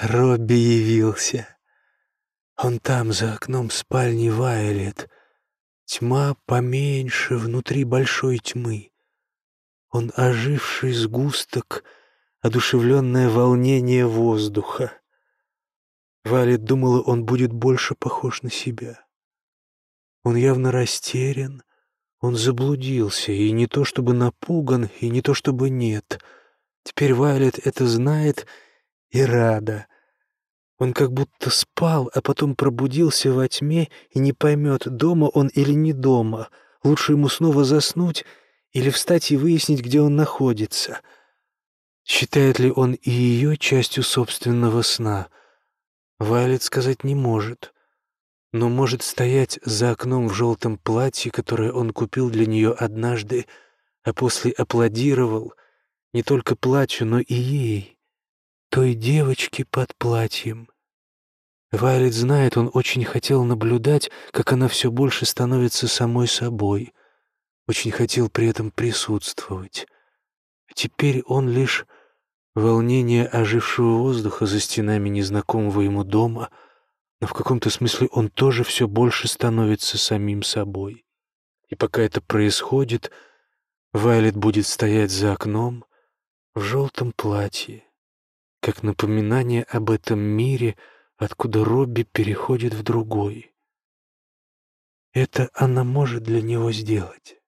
Робби явился. Он там, за окном спальни Вайолет. Тьма поменьше внутри большой тьмы. Он оживший сгусток, одушевленное волнение воздуха. Валет думала, он будет больше похож на себя. Он явно растерян, он заблудился, и не то чтобы напуган, и не то чтобы нет. Теперь Вайлет это знает и рада. Он как будто спал, а потом пробудился во тьме и не поймет, дома он или не дома. Лучше ему снова заснуть или встать и выяснить, где он находится. Считает ли он и ее частью собственного сна? Вайлет сказать не может но может стоять за окном в желтом платье, которое он купил для нее однажды, а после аплодировал не только платью, но и ей, той девочке под платьем. Вайлет знает, он очень хотел наблюдать, как она все больше становится самой собой, очень хотел при этом присутствовать. Теперь он лишь волнение ожившего воздуха за стенами незнакомого ему дома — но в каком-то смысле он тоже все больше становится самим собой. И пока это происходит, Вайлет будет стоять за окном в желтом платье, как напоминание об этом мире, откуда Робби переходит в другой. Это она может для него сделать.